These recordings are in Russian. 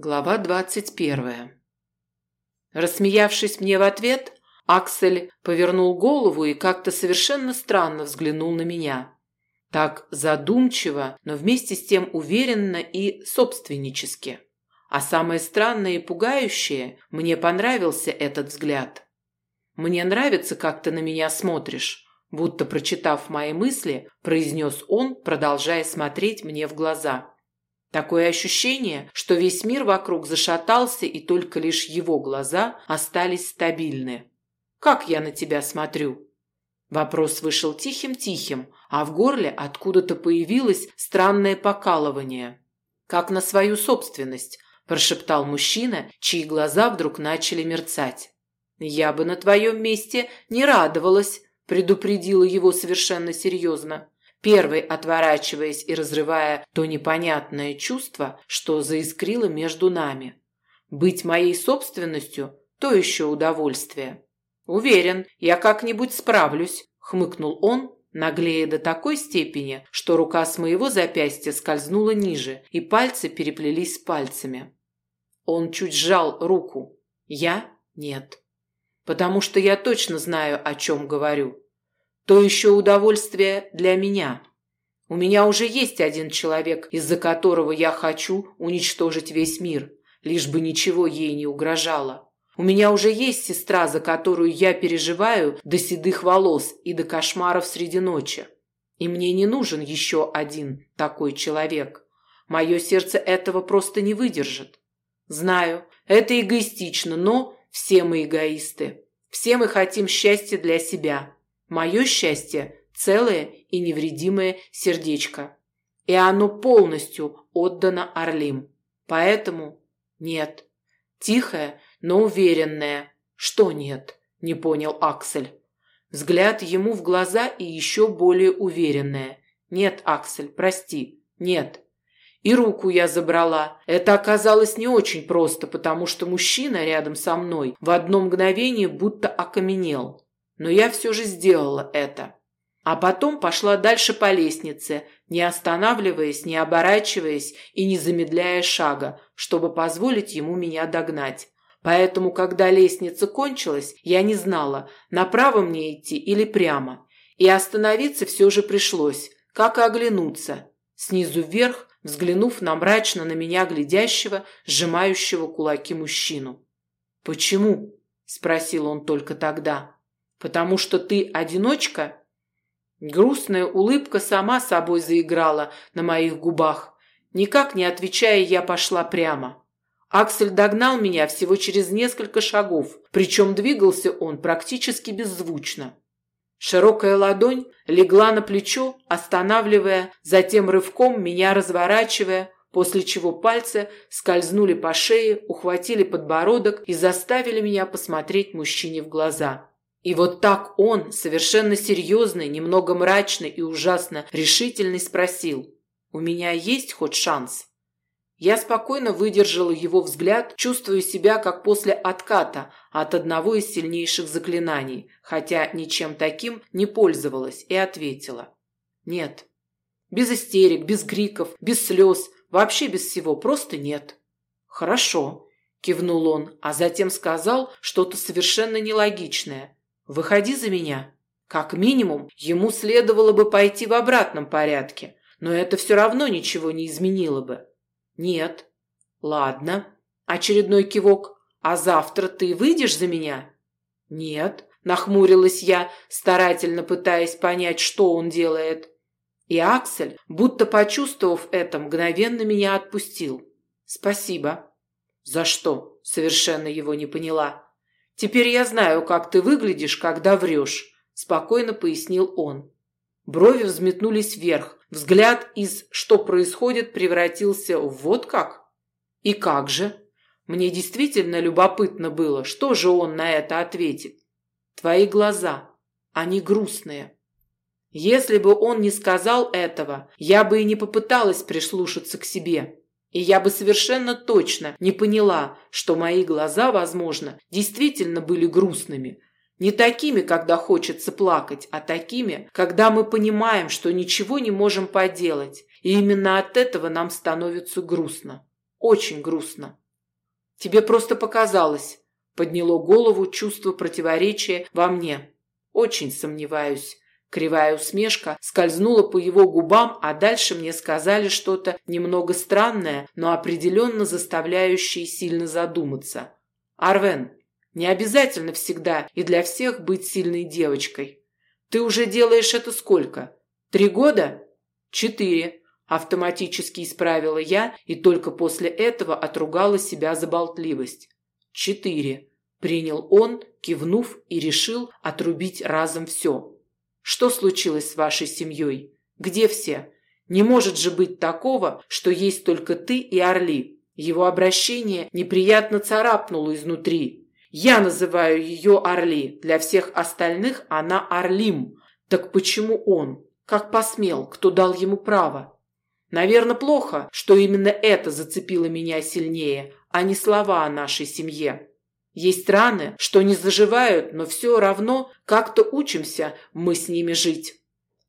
Глава двадцать первая. Рассмеявшись мне в ответ, Аксель повернул голову и как-то совершенно странно взглянул на меня. Так задумчиво, но вместе с тем уверенно и собственнически. А самое странное и пугающее, мне понравился этот взгляд. «Мне нравится, как ты на меня смотришь», будто прочитав мои мысли, произнес он, продолжая смотреть мне в глаза. Такое ощущение, что весь мир вокруг зашатался, и только лишь его глаза остались стабильны. «Как я на тебя смотрю?» Вопрос вышел тихим-тихим, а в горле откуда-то появилось странное покалывание. «Как на свою собственность», – прошептал мужчина, чьи глаза вдруг начали мерцать. «Я бы на твоем месте не радовалась», – предупредила его совершенно серьезно первый отворачиваясь и разрывая то непонятное чувство, что заискрило между нами. Быть моей собственностью – то еще удовольствие. «Уверен, я как-нибудь справлюсь», – хмыкнул он, наглея до такой степени, что рука с моего запястья скользнула ниже, и пальцы переплелись с пальцами. Он чуть сжал руку. Я – нет. Потому что я точно знаю, о чем говорю то еще удовольствие для меня. У меня уже есть один человек, из-за которого я хочу уничтожить весь мир, лишь бы ничего ей не угрожало. У меня уже есть сестра, за которую я переживаю до седых волос и до кошмаров среди ночи. И мне не нужен еще один такой человек. Мое сердце этого просто не выдержит. Знаю, это эгоистично, но все мы эгоисты. Все мы хотим счастья для себя. Мое счастье – целое и невредимое сердечко. И оно полностью отдано Орлим. Поэтому нет. Тихое, но уверенное. Что нет? Не понял Аксель. Взгляд ему в глаза и еще более уверенное. Нет, Аксель, прости. Нет. И руку я забрала. Это оказалось не очень просто, потому что мужчина рядом со мной в одно мгновение будто окаменел но я все же сделала это. А потом пошла дальше по лестнице, не останавливаясь, не оборачиваясь и не замедляя шага, чтобы позволить ему меня догнать. Поэтому, когда лестница кончилась, я не знала, направо мне идти или прямо. И остановиться все же пришлось, как и оглянуться. Снизу вверх, взглянув на мрачно на меня глядящего, сжимающего кулаки мужчину. «Почему?» – спросил он только тогда. Потому что ты одиночка? Грустная улыбка сама собой заиграла на моих губах. Никак не отвечая, я пошла прямо. Аксель догнал меня всего через несколько шагов, причем двигался он практически беззвучно. Широкая ладонь легла на плечо, останавливая, затем рывком меня разворачивая, после чего пальцы скользнули по шее, ухватили подбородок и заставили меня посмотреть мужчине в глаза. И вот так он, совершенно серьезный, немного мрачный и ужасно решительный, спросил, «У меня есть хоть шанс?» Я спокойно выдержала его взгляд, чувствуя себя как после отката от одного из сильнейших заклинаний, хотя ничем таким не пользовалась, и ответила. «Нет. Без истерик, без криков, без слез, вообще без всего, просто нет». «Хорошо», – кивнул он, а затем сказал что-то совершенно нелогичное – Выходи за меня. Как минимум, ему следовало бы пойти в обратном порядке, но это все равно ничего не изменило бы. Нет. Ладно. Очередной кивок. А завтра ты выйдешь за меня? Нет. Нахмурилась я, старательно пытаясь понять, что он делает. И Аксель, будто почувствовав это, мгновенно меня отпустил. Спасибо. За что? Совершенно его не поняла. «Теперь я знаю, как ты выглядишь, когда врешь», – спокойно пояснил он. Брови взметнулись вверх. Взгляд из «что происходит» превратился в «вот как». «И как же?» Мне действительно любопытно было, что же он на это ответит. «Твои глаза, они грустные». Если бы он не сказал этого, я бы и не попыталась прислушаться к себе. И я бы совершенно точно не поняла, что мои глаза, возможно, действительно были грустными. Не такими, когда хочется плакать, а такими, когда мы понимаем, что ничего не можем поделать. И именно от этого нам становится грустно. Очень грустно. Тебе просто показалось. Подняло голову чувство противоречия во мне. Очень сомневаюсь. Кривая усмешка скользнула по его губам, а дальше мне сказали что-то немного странное, но определенно заставляющее сильно задуматься. «Арвен, не обязательно всегда и для всех быть сильной девочкой. Ты уже делаешь это сколько? Три года? Четыре. Автоматически исправила я и только после этого отругала себя за болтливость. Четыре. Принял он, кивнув и решил отрубить разом все. Что случилось с вашей семьей? Где все? Не может же быть такого, что есть только ты и Орли. Его обращение неприятно царапнуло изнутри. Я называю ее Орли, для всех остальных она Орлим. Так почему он? Как посмел? Кто дал ему право? Наверное, плохо, что именно это зацепило меня сильнее, а не слова о нашей семье. Есть раны, что не заживают, но все равно как-то учимся мы с ними жить.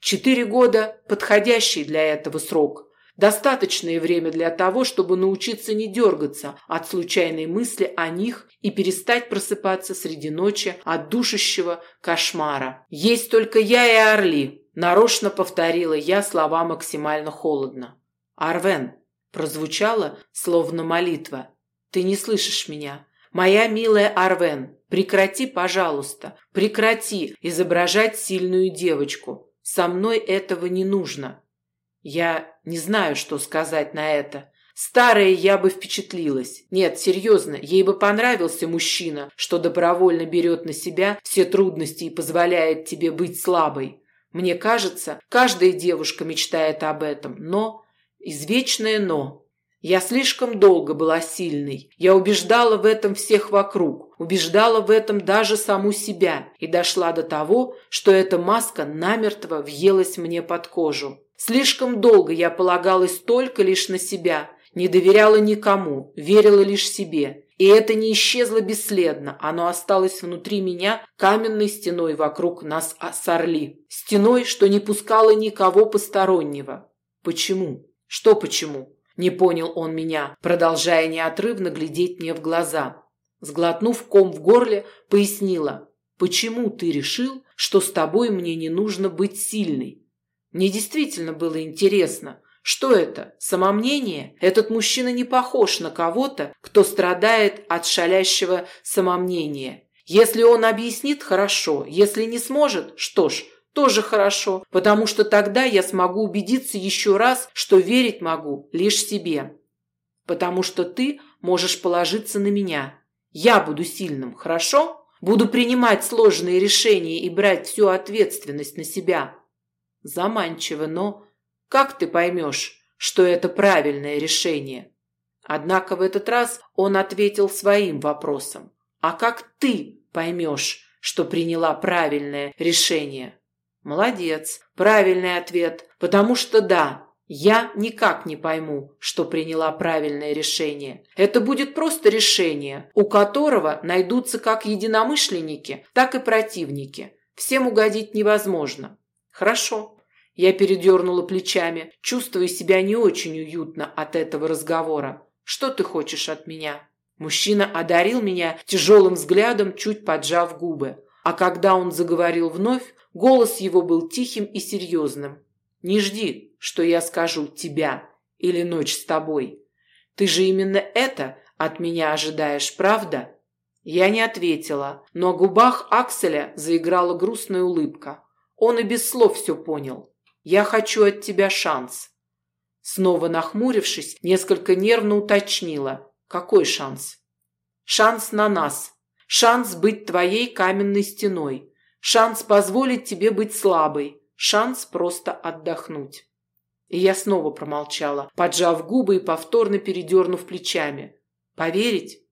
Четыре года – подходящий для этого срок. Достаточное время для того, чтобы научиться не дергаться от случайной мысли о них и перестать просыпаться среди ночи от душащего кошмара. Есть только я и Орли, нарочно повторила я слова максимально холодно. Арвен прозвучало словно молитва. Ты не слышишь меня? Моя милая Арвен, прекрати, пожалуйста, прекрати изображать сильную девочку. Со мной этого не нужно. Я не знаю, что сказать на это. Старая я бы впечатлилась. Нет, серьезно, ей бы понравился мужчина, что добровольно берет на себя все трудности и позволяет тебе быть слабой. Мне кажется, каждая девушка мечтает об этом, но... Извечное «но». Я слишком долго была сильной. Я убеждала в этом всех вокруг, убеждала в этом даже саму себя и дошла до того, что эта маска намертво въелась мне под кожу. Слишком долго я полагалась только лишь на себя, не доверяла никому, верила лишь себе. И это не исчезло бесследно, оно осталось внутри меня каменной стеной вокруг нас с Орли. Стеной, что не пускала никого постороннего. Почему? Что почему? Не понял он меня, продолжая неотрывно глядеть мне в глаза. Сглотнув ком в горле, пояснила. Почему ты решил, что с тобой мне не нужно быть сильной? Мне действительно было интересно, что это? Самомнение? Этот мужчина не похож на кого-то, кто страдает от шалящего самомнения. Если он объяснит, хорошо. Если не сможет, что ж, тоже хорошо, потому что тогда я смогу убедиться еще раз, что верить могу лишь себе. Потому что ты можешь положиться на меня. Я буду сильным, хорошо? Буду принимать сложные решения и брать всю ответственность на себя. Заманчиво, но как ты поймешь, что это правильное решение? Однако в этот раз он ответил своим вопросом. А как ты поймешь, что приняла правильное решение? Молодец, правильный ответ, потому что да, я никак не пойму, что приняла правильное решение. Это будет просто решение, у которого найдутся как единомышленники, так и противники. Всем угодить невозможно. Хорошо. Я передернула плечами, чувствуя себя не очень уютно от этого разговора. Что ты хочешь от меня? Мужчина одарил меня тяжелым взглядом, чуть поджав губы. А когда он заговорил вновь, голос его был тихим и серьезным. «Не жди, что я скажу «тебя» или «ночь с тобой». Ты же именно это от меня ожидаешь, правда?» Я не ответила, но о губах Акселя заиграла грустная улыбка. Он и без слов все понял. «Я хочу от тебя шанс». Снова нахмурившись, несколько нервно уточнила. «Какой шанс?» «Шанс на нас. Шанс быть твоей каменной стеной. Шанс позволить тебе быть слабой. Шанс просто отдохнуть». И я снова промолчала, поджав губы и повторно передернув плечами. «Поверить?»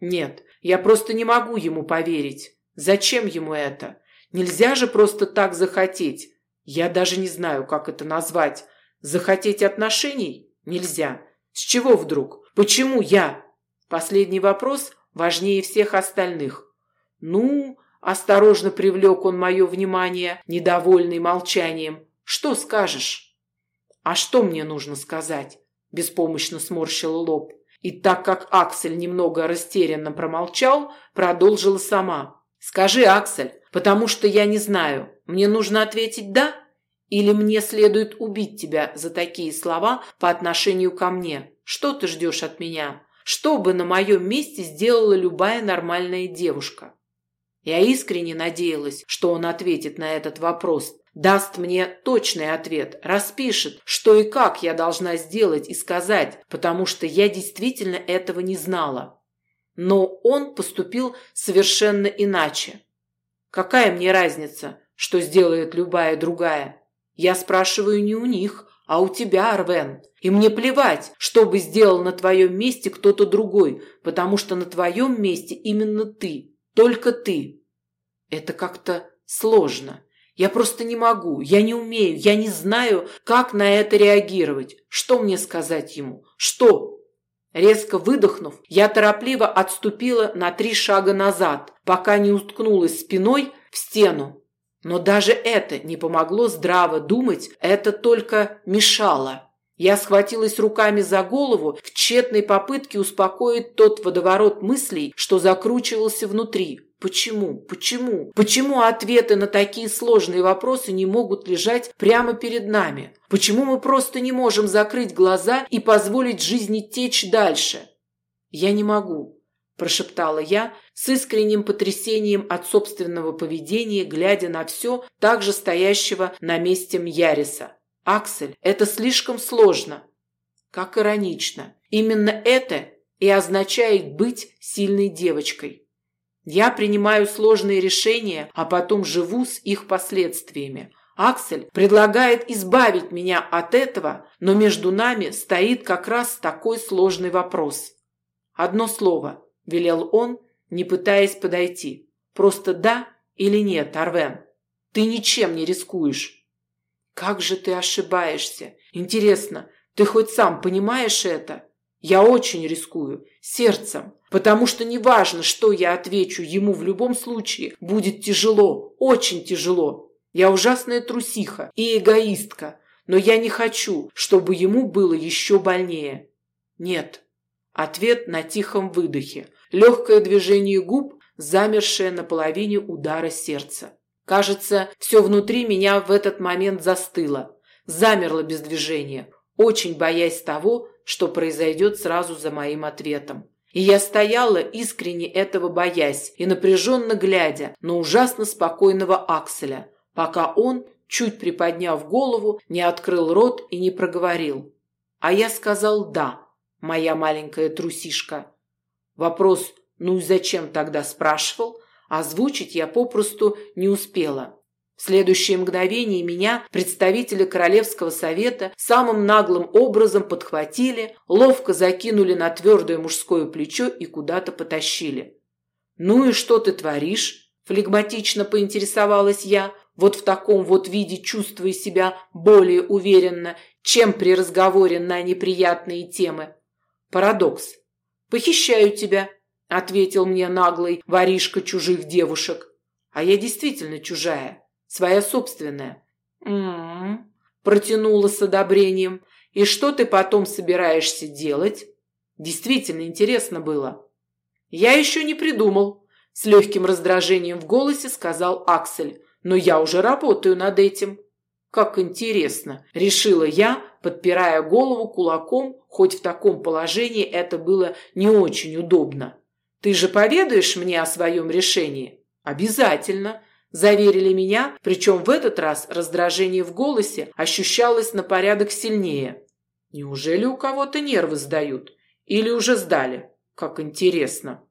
«Нет, я просто не могу ему поверить. Зачем ему это? Нельзя же просто так захотеть. Я даже не знаю, как это назвать. Захотеть отношений? Нельзя. С чего вдруг? Почему я? Последний вопрос важнее всех остальных. Ну, осторожно привлек он мое внимание, недовольный молчанием. Что скажешь? А что мне нужно сказать? Беспомощно сморщила лоб. И так как Аксель немного растерянно промолчал, продолжила сама. «Скажи, Аксель, потому что я не знаю, мне нужно ответить «да» или мне следует убить тебя за такие слова по отношению ко мне? Что ты ждешь от меня? Что бы на моем месте сделала любая нормальная девушка?» Я искренне надеялась, что он ответит на этот вопрос, даст мне точный ответ, распишет, что и как я должна сделать и сказать, потому что я действительно этого не знала. Но он поступил совершенно иначе. Какая мне разница, что сделает любая другая? Я спрашиваю не у них, а у тебя, Арвен. И мне плевать, что бы сделал на твоем месте кто-то другой, потому что на твоем месте именно ты, только ты. Это как-то сложно. Я просто не могу, я не умею, я не знаю, как на это реагировать. Что мне сказать ему? Что? Резко выдохнув, я торопливо отступила на три шага назад, пока не уткнулась спиной в стену. Но даже это не помогло здраво думать, это только мешало. Я схватилась руками за голову в тщетной попытке успокоить тот водоворот мыслей, что закручивался внутри. Почему? Почему? Почему ответы на такие сложные вопросы не могут лежать прямо перед нами? Почему мы просто не можем закрыть глаза и позволить жизни течь дальше? Я не могу, прошептала я с искренним потрясением от собственного поведения, глядя на все так же стоящего на месте Мьяриса. Аксель, это слишком сложно. Как иронично. Именно это и означает быть сильной девочкой. Я принимаю сложные решения, а потом живу с их последствиями. Аксель предлагает избавить меня от этого, но между нами стоит как раз такой сложный вопрос. Одно слово, велел он, не пытаясь подойти. Просто да или нет, Арвен. Ты ничем не рискуешь. Как же ты ошибаешься? Интересно, ты хоть сам понимаешь это? Я очень рискую, сердцем, потому что неважно, что я отвечу, ему в любом случае будет тяжело, очень тяжело. Я ужасная трусиха и эгоистка, но я не хочу, чтобы ему было еще больнее. Нет. Ответ на тихом выдохе. Легкое движение губ, замершее на половине удара сердца. Кажется, все внутри меня в этот момент застыло, замерло без движения, очень боясь того, что произойдет сразу за моим ответом. И я стояла, искренне этого боясь и напряженно глядя на ужасно спокойного Акселя, пока он, чуть приподняв голову, не открыл рот и не проговорил. А я сказал «да», моя маленькая трусишка. Вопрос «ну и зачем тогда?» спрашивал, озвучить я попросту не успела. В следующее мгновение меня, представители Королевского совета, самым наглым образом подхватили, ловко закинули на твердое мужское плечо и куда-то потащили. «Ну и что ты творишь?» – флегматично поинтересовалась я, вот в таком вот виде чувствуя себя более уверенно, чем при разговоре на неприятные темы. Парадокс. «Похищаю тебя», – ответил мне наглый воришка чужих девушек. А я действительно чужая своя собственная. М-м, протянула с одобрением. И что ты потом собираешься делать? Действительно интересно было. Я еще не придумал, с легким раздражением в голосе сказал Аксель. Но я уже работаю над этим. Как интересно, решила я, подпирая голову кулаком, хоть в таком положении это было не очень удобно. Ты же поведаешь мне о своем решении? Обязательно, Заверили меня, причем в этот раз раздражение в голосе ощущалось на порядок сильнее. Неужели у кого-то нервы сдают? Или уже сдали? Как интересно.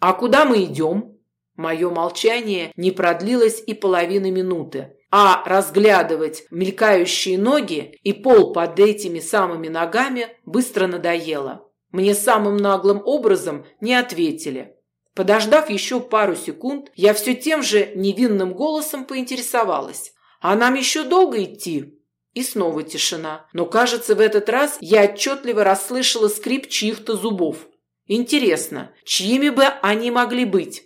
А куда мы идем? Мое молчание не продлилось и половины минуты. А разглядывать мелькающие ноги и пол под этими самыми ногами быстро надоело. Мне самым наглым образом не ответили. Подождав еще пару секунд, я все тем же невинным голосом поинтересовалась. «А нам еще долго идти?» И снова тишина. Но, кажется, в этот раз я отчетливо расслышала скрип чьих-то зубов. Интересно, чьими бы они могли быть?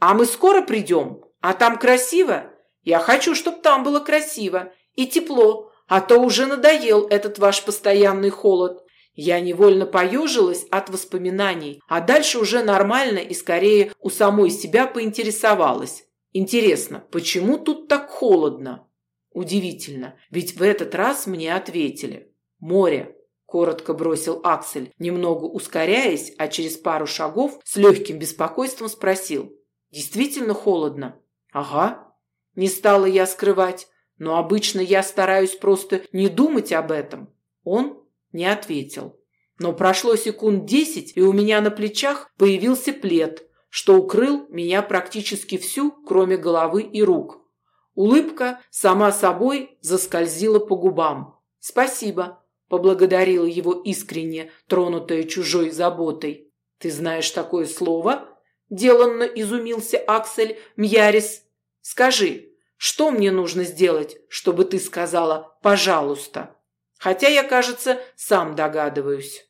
«А мы скоро придем? А там красиво?» «Я хочу, чтобы там было красиво и тепло, а то уже надоел этот ваш постоянный холод. Я невольно поежилась от воспоминаний, а дальше уже нормально и скорее у самой себя поинтересовалась. Интересно, почему тут так холодно? Удивительно, ведь в этот раз мне ответили. Море, коротко бросил Аксель, немного ускоряясь, а через пару шагов с легким беспокойством спросил. Действительно холодно? Ага. Не стала я скрывать, но обычно я стараюсь просто не думать об этом. Он не ответил. Но прошло секунд десять, и у меня на плечах появился плед, что укрыл меня практически всю, кроме головы и рук. Улыбка сама собой заскользила по губам. «Спасибо», – поблагодарила его искренне, тронутая чужой заботой. «Ты знаешь такое слово?» – деланно изумился Аксель Мьярис. «Скажи, что мне нужно сделать, чтобы ты сказала «пожалуйста»?» Хотя я, кажется, сам догадываюсь.